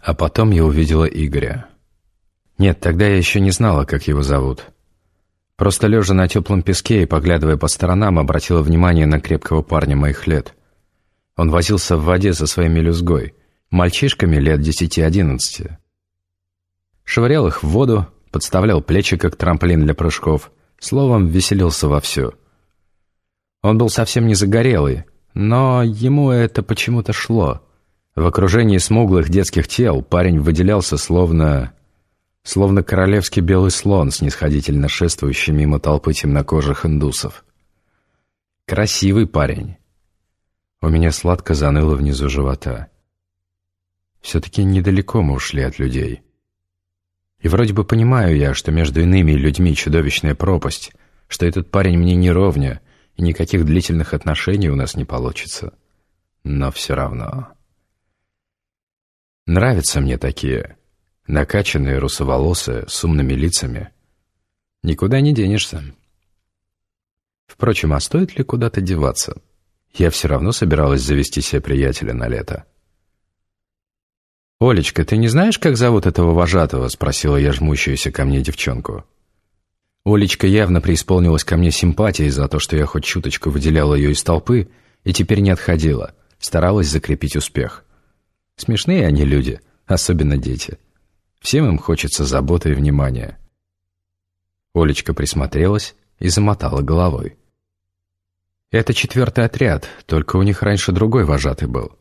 А потом я увидела Игоря. Нет, тогда я еще не знала, как его зовут. Просто лежа на теплом песке и поглядывая по сторонам, обратила внимание на крепкого парня моих лет. Он возился в воде со своей мелюзгой, мальчишками лет десяти-одиннадцати. Швырял их в воду, подставлял плечи, как трамплин для прыжков, словом, веселился вовсю. Он был совсем не загорелый, но ему это почему-то шло. В окружении смуглых детских тел парень выделялся словно... словно королевский белый слон, снисходительно шествующий мимо толпы темнокожих индусов. Красивый парень. У меня сладко заныло внизу живота. Все-таки недалеко мы ушли от людей. И вроде бы понимаю я, что между иными людьми чудовищная пропасть, что этот парень мне не ровня, и никаких длительных отношений у нас не получится. Но все равно... Нравятся мне такие, накачанные, русоволосые, с умными лицами. Никуда не денешься. Впрочем, а стоит ли куда-то деваться? Я все равно собиралась завести себе приятеля на лето. «Олечка, ты не знаешь, как зовут этого вожатого?» — спросила я жмущуюся ко мне девчонку. Олечка явно преисполнилась ко мне симпатией за то, что я хоть чуточку выделяла ее из толпы, и теперь не отходила, старалась закрепить успех. Смешные они люди, особенно дети. Всем им хочется заботы и внимания. Олечка присмотрелась и замотала головой. Это четвертый отряд, только у них раньше другой вожатый был.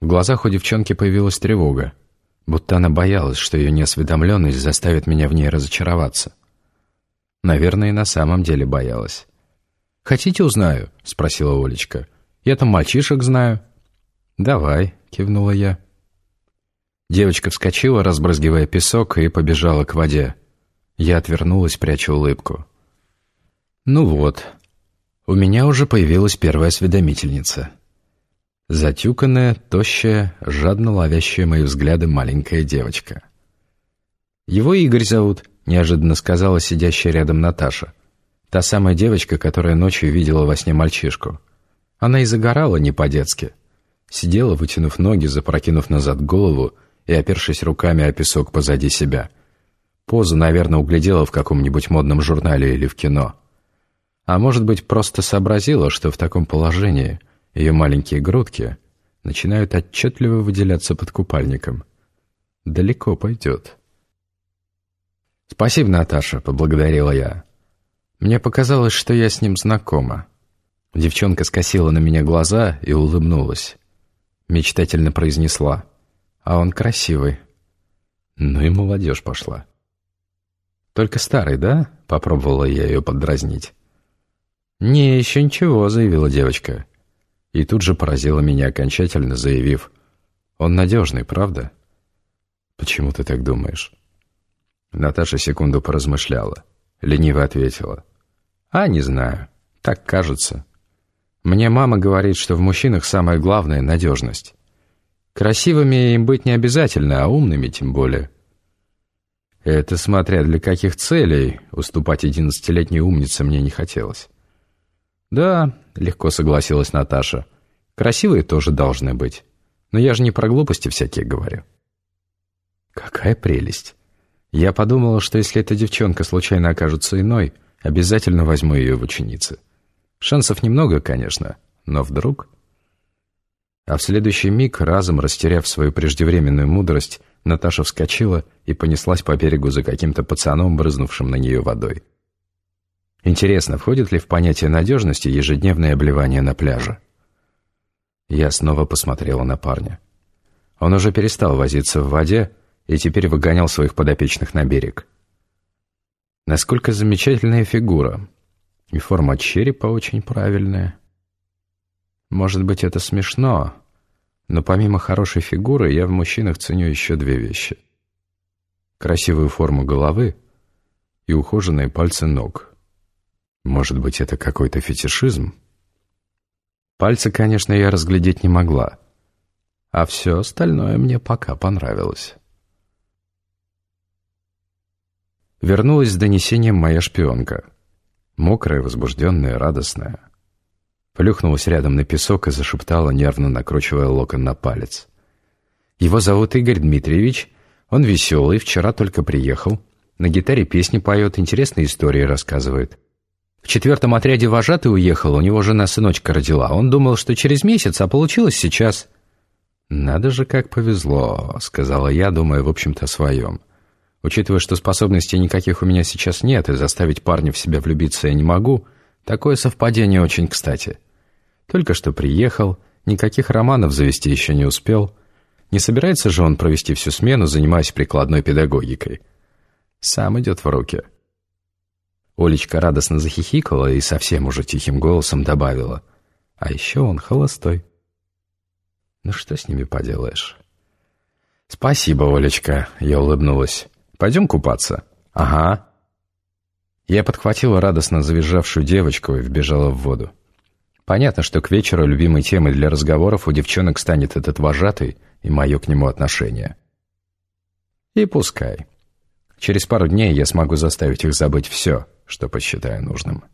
В глазах у девчонки появилась тревога, будто она боялась, что ее неосведомленность заставит меня в ней разочароваться. Наверное, и на самом деле боялась. «Хотите, узнаю?» — спросила Олечка. «Я там мальчишек знаю». «Давай», — кивнула я. Девочка вскочила, разбрызгивая песок, и побежала к воде. Я отвернулась, пряча улыбку. «Ну вот, у меня уже появилась первая осведомительница». Затюканная, тощая, жадно ловящая мои взгляды маленькая девочка. «Его Игорь зовут», — неожиданно сказала сидящая рядом Наташа. Та самая девочка, которая ночью видела во сне мальчишку. Она и загорала не по-детски. Сидела, вытянув ноги, запрокинув назад голову и опершись руками о песок позади себя. Позу, наверное, углядела в каком-нибудь модном журнале или в кино. А может быть, просто сообразила, что в таком положении — ее маленькие грудки начинают отчетливо выделяться под купальником. Далеко пойдет. «Спасибо, Наташа», — поблагодарила я. Мне показалось, что я с ним знакома. Девчонка скосила на меня глаза и улыбнулась. Мечтательно произнесла. «А он красивый». Ну и молодежь пошла. «Только старый, да?» — попробовала я ее поддразнить. «Не, еще ничего», — заявила девочка. И тут же поразила меня окончательно, заявив, «Он надежный, правда?» «Почему ты так думаешь?» Наташа секунду поразмышляла. Лениво ответила. «А, не знаю. Так кажется. Мне мама говорит, что в мужчинах самое главное — надежность. Красивыми им быть не обязательно, а умными тем более». «Это смотря для каких целей, уступать одиннадцатилетней умнице мне не хотелось». «Да», — легко согласилась Наташа. «Красивые тоже должны быть. Но я же не про глупости всякие говорю». «Какая прелесть!» Я подумала, что если эта девчонка случайно окажется иной, обязательно возьму ее в ученицы. Шансов немного, конечно, но вдруг... А в следующий миг, разом растеряв свою преждевременную мудрость, Наташа вскочила и понеслась по берегу за каким-то пацаном, брызнувшим на нее водой. Интересно, входит ли в понятие надежности ежедневное обливание на пляже? Я снова посмотрела на парня. Он уже перестал возиться в воде и теперь выгонял своих подопечных на берег. Насколько замечательная фигура. И форма черепа очень правильная. Может быть, это смешно, но помимо хорошей фигуры я в мужчинах ценю еще две вещи. Красивую форму головы и ухоженные пальцы ног — может быть, это какой-то фетишизм? Пальцы, конечно, я разглядеть не могла, а все остальное мне пока понравилось. Вернулась с донесением моя шпионка. Мокрая, возбужденная, радостная. Плюхнулась рядом на песок и зашептала, нервно накручивая локон на палец. Его зовут Игорь Дмитриевич, он веселый, вчера только приехал, на гитаре песни поет, интересные истории рассказывает. В четвертом отряде вожатый уехал, у него жена сыночка родила. Он думал, что через месяц, а получилось сейчас. «Надо же, как повезло», — сказала я, думая, в общем-то, о своем. Учитывая, что способностей никаких у меня сейчас нет, и заставить парня в себя влюбиться я не могу, такое совпадение очень кстати. Только что приехал, никаких романов завести еще не успел. Не собирается же он провести всю смену, занимаясь прикладной педагогикой. Сам идет в руки. Олечка радостно захихикала и совсем уже тихим голосом добавила. А еще он холостой. Ну что с ними поделаешь? «Спасибо, Олечка», — я улыбнулась. Пойдем купаться?» «Ага». Я подхватила радостно завизжавшую девочку и вбежала в воду. Понятно, что к вечеру любимой темой для разговоров у девчонок станет этот вожатый и мое к нему отношение. И пускай. Через пару дней я смогу заставить их забыть все, что посчитаю нужным.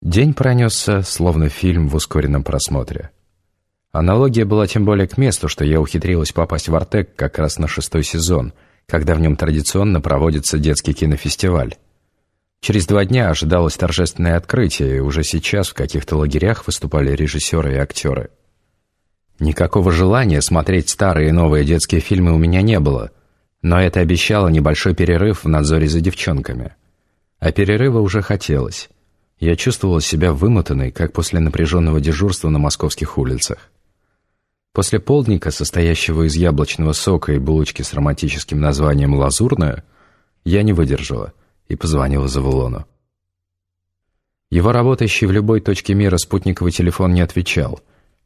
День пронесся, словно фильм в ускоренном просмотре. Аналогия была тем более к месту, что я ухитрилась попасть в Артек как раз на шестой сезон, когда в нем традиционно проводится детский кинофестиваль. Через два дня ожидалось торжественное открытие, и уже сейчас в каких-то лагерях выступали режиссеры и актеры. Никакого желания смотреть старые и новые детские фильмы у меня не было, но это обещало небольшой перерыв в надзоре за девчонками. А перерыва уже хотелось. Я чувствовала себя вымотанной, как после напряженного дежурства на московских улицах. После полдника, состоящего из яблочного сока и булочки с романтическим названием «Лазурная», я не выдержала и позвонила Завулону. Его работающий в любой точке мира спутниковый телефон не отвечал,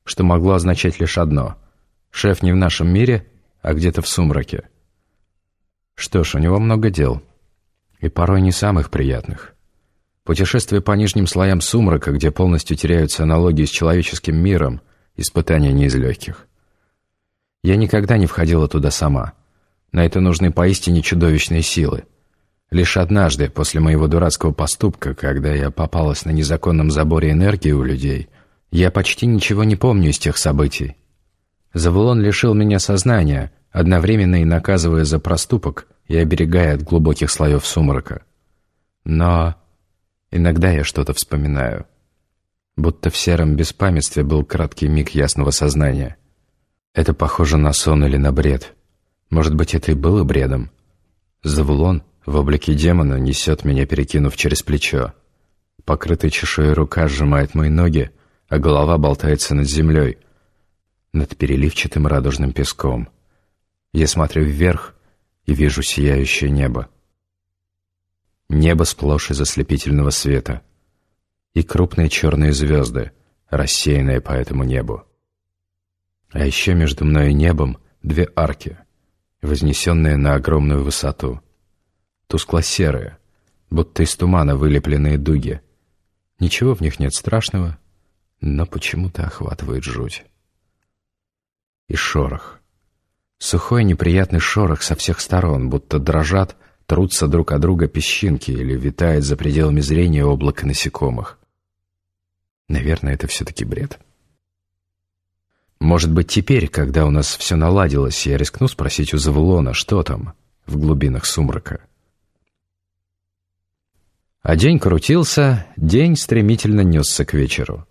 что могло означать лишь одно — шеф не в нашем мире, а где-то в сумраке. Что ж, у него много дел, и порой не самых приятных. Путешествие по нижним слоям сумрака, где полностью теряются аналогии с человеческим миром — Испытание не из легких. Я никогда не входила туда сама. На это нужны поистине чудовищные силы. Лишь однажды, после моего дурацкого поступка, когда я попалась на незаконном заборе энергии у людей, я почти ничего не помню из тех событий. Завулон лишил меня сознания, одновременно и наказывая за проступок и оберегая от глубоких слоев сумрака. Но иногда я что-то вспоминаю будто в сером беспамятстве был краткий миг ясного сознания. Это похоже на сон или на бред. Может быть, это и было бредом. Завулон в облике демона несет меня, перекинув через плечо. Покрытая чешуей рука сжимает мои ноги, а голова болтается над землей, над переливчатым радужным песком. Я смотрю вверх и вижу сияющее небо. Небо сплошь из ослепительного света — и крупные черные звезды, рассеянные по этому небу. А еще между мной и небом две арки, вознесенные на огромную высоту. Тускло-серые, будто из тумана вылепленные дуги. Ничего в них нет страшного, но почему-то охватывает жуть. И шорох. Сухой неприятный шорох со всех сторон, будто дрожат, трутся друг от друга песчинки или витает за пределами зрения облако насекомых. Наверное, это все-таки бред. Может быть, теперь, когда у нас все наладилось, я рискну спросить у Завулона, что там в глубинах сумрака. А день крутился, день стремительно несся к вечеру.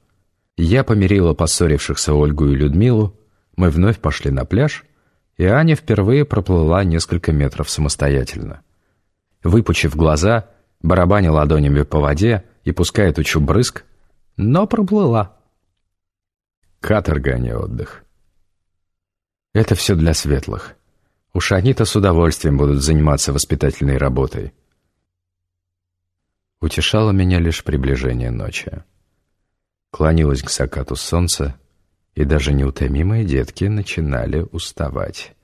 Я помирила поссорившихся Ольгу и Людмилу, мы вновь пошли на пляж, и Аня впервые проплыла несколько метров самостоятельно. Выпучив глаза, барабаня ладонями по воде и пуская тучу брызг, но проплыла. Каторга, а не отдых. Это все для светлых. Уж они-то с удовольствием будут заниматься воспитательной работой. Утешало меня лишь приближение ночи. Клонилось к закату солнца, и даже неутомимые детки начинали уставать.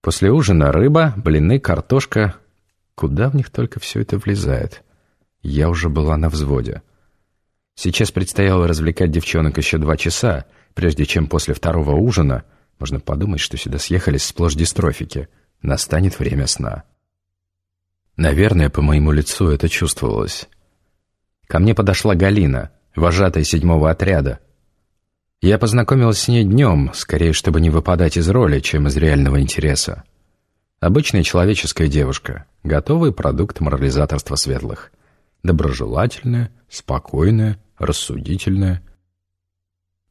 После ужина рыба, блины, картошка. Куда в них только все это влезает? Я уже была на взводе. Сейчас предстояло развлекать девчонок еще два часа, прежде чем после второго ужина, можно подумать, что сюда съехались сплошь дистрофики, настанет время сна. Наверное, по моему лицу это чувствовалось. Ко мне подошла Галина, вожатая седьмого отряда. Я познакомилась с ней днем, скорее, чтобы не выпадать из роли, чем из реального интереса. Обычная человеческая девушка, готовый продукт морализаторства светлых. Доброжелательная, спокойная, рассудительная.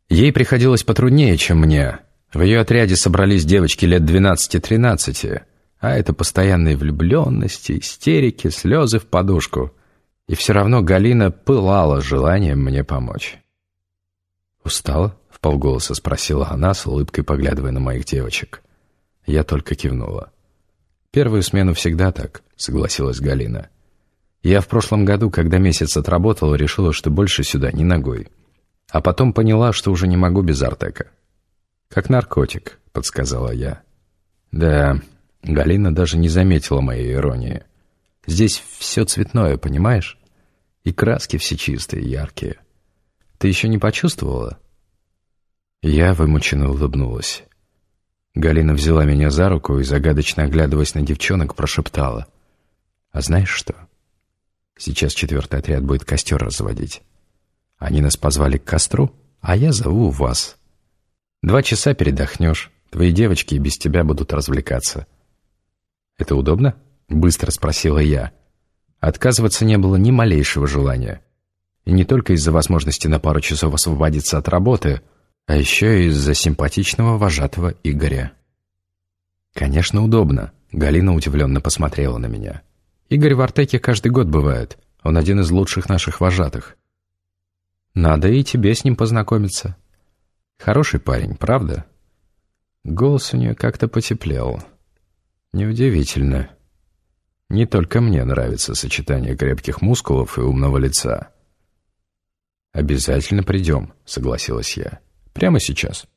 Ей приходилось потруднее, чем мне. В ее отряде собрались девочки лет 12-13, а это постоянные влюбленности, истерики, слезы в подушку. И все равно Галина пылала желанием мне помочь. «Устала?» — вполголоса спросила она, с улыбкой поглядывая на моих девочек. Я только кивнула. «Первую смену всегда так», — согласилась Галина. «Я в прошлом году, когда месяц отработала, решила, что больше сюда ни ногой. А потом поняла, что уже не могу без Артека». «Как наркотик», — подсказала я. «Да, Галина даже не заметила моей иронии. Здесь все цветное, понимаешь? И краски все чистые, яркие. Ты еще не почувствовала?» Я вымученно улыбнулась. Галина взяла меня за руку и, загадочно оглядываясь на девчонок, прошептала. «А знаешь что? Сейчас четвертый отряд будет костер разводить. Они нас позвали к костру, а я зову вас. Два часа передохнешь, твои девочки и без тебя будут развлекаться». «Это удобно?» — быстро спросила я. Отказываться не было ни малейшего желания. И не только из-за возможности на пару часов освободиться от работы — а еще и из-за симпатичного вожатого Игоря. «Конечно, удобно», — Галина удивленно посмотрела на меня. «Игорь в Артеке каждый год бывает. Он один из лучших наших вожатых. Надо и тебе с ним познакомиться. Хороший парень, правда?» Голос у нее как-то потеплел. Неудивительно. Не только мне нравится сочетание крепких мускулов и умного лица. «Обязательно придем», — согласилась я. Прямо сейчас.